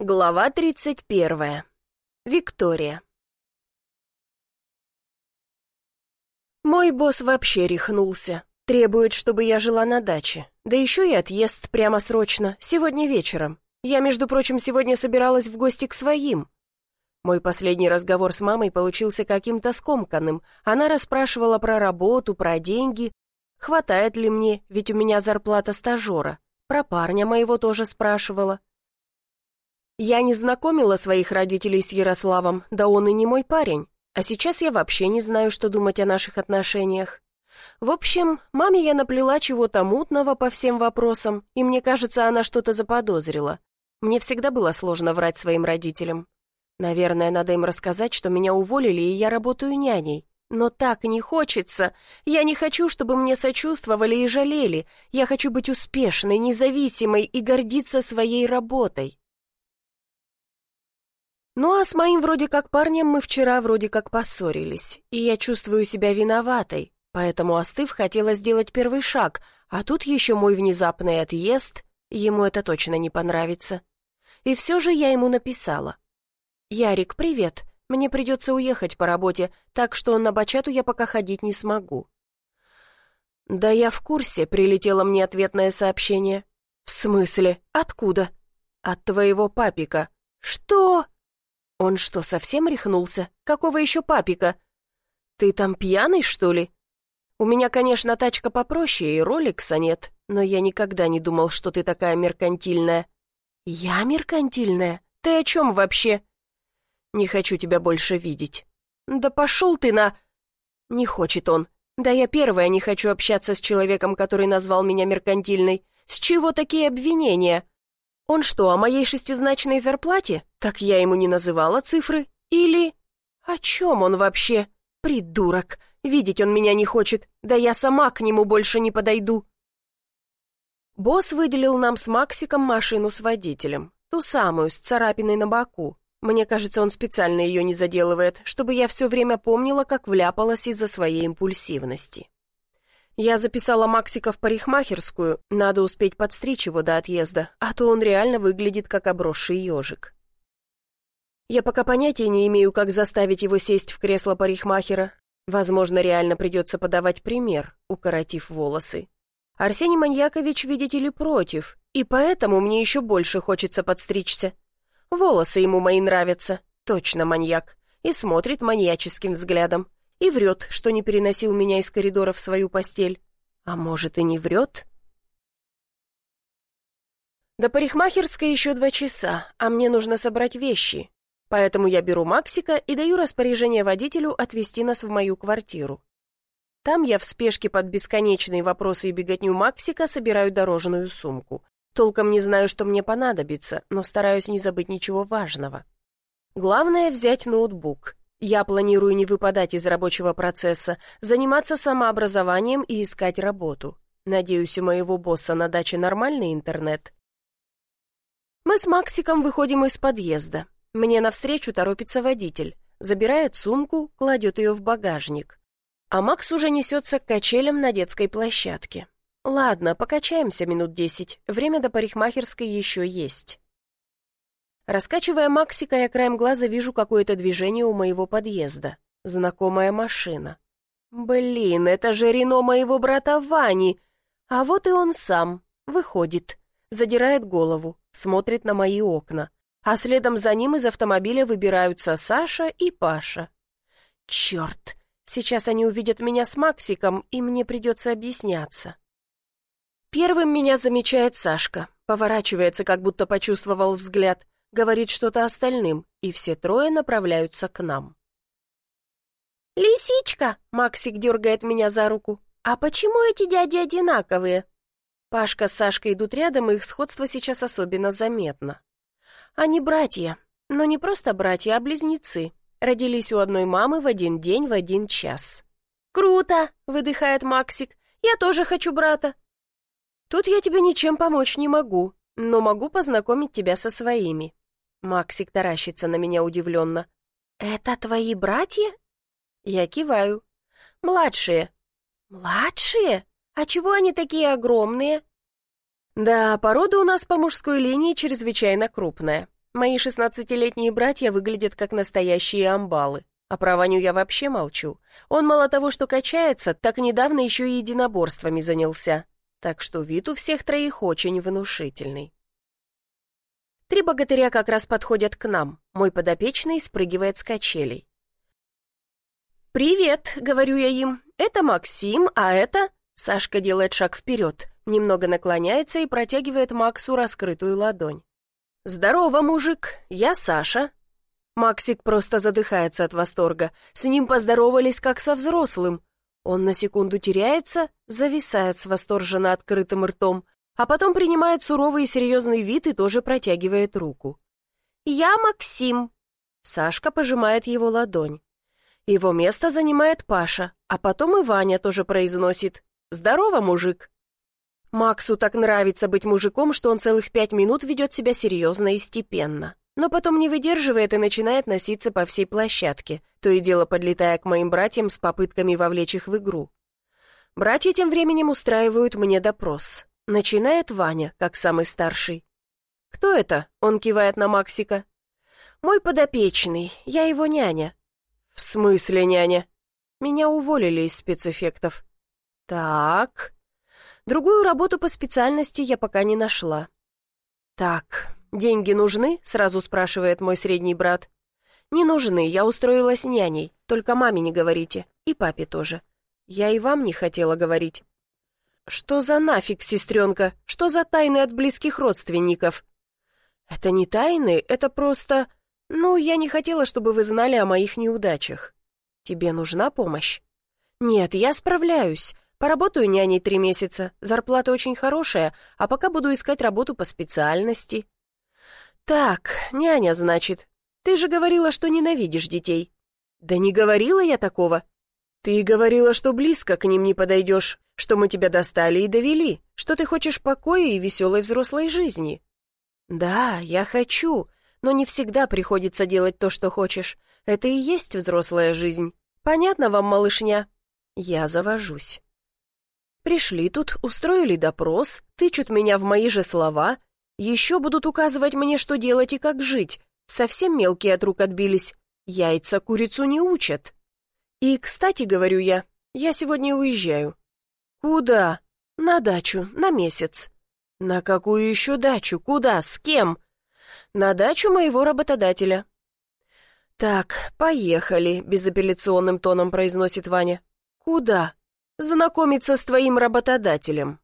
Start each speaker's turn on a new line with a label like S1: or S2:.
S1: Глава 31. Виктория. Мой босс вообще рехнулся. Требует, чтобы я жила на даче. Да еще и отъезд прямо срочно, сегодня вечером. Я, между прочим, сегодня собиралась в гости к своим. Мой последний разговор с мамой получился каким-то скомканным. Она расспрашивала про работу, про деньги. Хватает ли мне, ведь у меня зарплата стажера. Про парня моего тоже спрашивала. Я не знакомила своих родителей с Ярославом, да он и не мой парень. А сейчас я вообще не знаю, что думать о наших отношениях. В общем, маме я наплела чего-то мутного по всем вопросам, и мне кажется, она что-то заподозрила. Мне всегда было сложно врать своим родителям. Наверное, надо им рассказать, что меня уволили, и я работаю няней. Но так не хочется. Я не хочу, чтобы мне сочувствовали и жалели. Я хочу быть успешной, независимой и гордиться своей работой. Ну а с моим вроде как парнем мы вчера вроде как поссорились, и я чувствую себя виноватой, поэтому, остыв, хотела сделать первый шаг, а тут еще мой внезапный отъезд, ему это точно не понравится. И все же я ему написала. «Ярик, привет, мне придется уехать по работе, так что на бачату я пока ходить не смогу». «Да я в курсе», — прилетело мне ответное сообщение. «В смысле? Откуда?» «От твоего папика». «Что?» «Он что, совсем рехнулся? Какого еще папика?» «Ты там пьяный, что ли?» «У меня, конечно, тачка попроще и роликса нет, но я никогда не думал, что ты такая меркантильная». «Я меркантильная? Ты о чем вообще?» «Не хочу тебя больше видеть». «Да пошел ты на...» «Не хочет он. Да я первая не хочу общаться с человеком, который назвал меня меркантильной. С чего такие обвинения?» Он что, о моей шестизначной зарплате? Так я ему не называла цифры? Или... О чем он вообще? Придурок. Видеть он меня не хочет. Да я сама к нему больше не подойду. Босс выделил нам с Максиком машину с водителем. Ту самую, с царапиной на боку. Мне кажется, он специально ее не заделывает, чтобы я все время помнила, как вляпалась из-за своей импульсивности. Я записала Максика в парикмахерскую, надо успеть подстричь его до отъезда, а то он реально выглядит как обросший ежик. Я пока понятия не имею, как заставить его сесть в кресло парикмахера. Возможно, реально придется подавать пример, укоротив волосы. Арсений Маньякович, видите ли, против, и поэтому мне еще больше хочется подстричься. Волосы ему мои нравятся, точно маньяк, и смотрит маньяческим взглядом и врет, что не переносил меня из коридора в свою постель. А может, и не врет? До парикмахерской еще два часа, а мне нужно собрать вещи. Поэтому я беру Максика и даю распоряжение водителю отвезти нас в мою квартиру. Там я в спешке под бесконечные вопросы и беготню Максика собираю дорожную сумку. Толком не знаю, что мне понадобится, но стараюсь не забыть ничего важного. Главное — взять ноутбук. Я планирую не выпадать из рабочего процесса, заниматься самообразованием и искать работу. Надеюсь, у моего босса на даче нормальный интернет. Мы с Максиком выходим из подъезда. Мне навстречу торопится водитель. Забирает сумку, кладет ее в багажник. А Макс уже несется к качелям на детской площадке. Ладно, покачаемся минут десять. Время до парикмахерской еще есть. Раскачивая Максика, я краем глаза вижу какое-то движение у моего подъезда. Знакомая машина. Блин, это же Рено моего брата Вани. А вот и он сам. Выходит. Задирает голову, смотрит на мои окна. А следом за ним из автомобиля выбираются Саша и Паша. Черт, сейчас они увидят меня с Максиком, и мне придется объясняться. Первым меня замечает Сашка. Поворачивается, как будто почувствовал взгляд говорит что-то остальным, и все трое направляются к нам. «Лисичка!» — Максик дергает меня за руку. «А почему эти дяди одинаковые?» Пашка с Сашкой идут рядом, и их сходство сейчас особенно заметно. Они братья, но не просто братья, а близнецы. Родились у одной мамы в один день, в один час. «Круто!» — выдыхает Максик. «Я тоже хочу брата». «Тут я тебе ничем помочь не могу, но могу познакомить тебя со своими». Максик таращится на меня удивленно. «Это твои братья?» Я киваю. «Младшие». «Младшие? А чего они такие огромные?» «Да, порода у нас по мужской линии чрезвычайно крупная. Мои шестнадцатилетние братья выглядят как настоящие амбалы. А про Ваню я вообще молчу. Он мало того, что качается, так недавно еще и единоборствами занялся. Так что вид у всех троих очень внушительный. Три богатыря как раз подходят к нам. Мой подопечный спрыгивает с качелей. «Привет», — говорю я им. «Это Максим, а это...» Сашка делает шаг вперед, немного наклоняется и протягивает Максу раскрытую ладонь. «Здорово, мужик, я Саша». Максик просто задыхается от восторга. С ним поздоровались, как со взрослым. Он на секунду теряется, зависает с восторженно открытым ртом, а потом принимает суровый и серьезный вид и тоже протягивает руку. «Я Максим». Сашка пожимает его ладонь. Его место занимает Паша, а потом и Ваня тоже произносит «Здорово, мужик». Максу так нравится быть мужиком, что он целых пять минут ведет себя серьезно и степенно. Но потом не выдерживает и начинает носиться по всей площадке, то и дело подлетая к моим братьям с попытками вовлечь их в игру. Братья тем временем устраивают мне допрос. Начинает Ваня, как самый старший. «Кто это?» — он кивает на Максика. «Мой подопечный, я его няня». «В смысле няня?» «Меня уволили из спецэффектов». «Так...» Другую работу по специальности я пока не нашла. «Так, деньги нужны?» — сразу спрашивает мой средний брат. «Не нужны, я устроилась няней, только маме не говорите, и папе тоже. Я и вам не хотела говорить». «Что за нафиг, сестренка? Что за тайны от близких родственников?» «Это не тайны, это просто... Ну, я не хотела, чтобы вы знали о моих неудачах. Тебе нужна помощь?» «Нет, я справляюсь. Поработаю няней три месяца, зарплата очень хорошая, а пока буду искать работу по специальности». «Так, няня, значит. Ты же говорила, что ненавидишь детей». «Да не говорила я такого. Ты говорила, что близко к ним не подойдешь, что мы тебя достали и довели, что ты хочешь покоя и веселой взрослой жизни. Да, я хочу, но не всегда приходится делать то, что хочешь. Это и есть взрослая жизнь. Понятно вам, малышня? Я завожусь. Пришли тут, устроили допрос, тычут меня в мои же слова, еще будут указывать мне, что делать и как жить. Совсем мелкие от рук отбились. Яйца курицу не учат. И, кстати, говорю я, я сегодня уезжаю. «Куда?» «На дачу, на месяц». «На какую еще дачу? Куда? С кем?» «На дачу моего работодателя». «Так, поехали», — безапелляционным тоном произносит Ваня. «Куда?» «Знакомиться с твоим работодателем».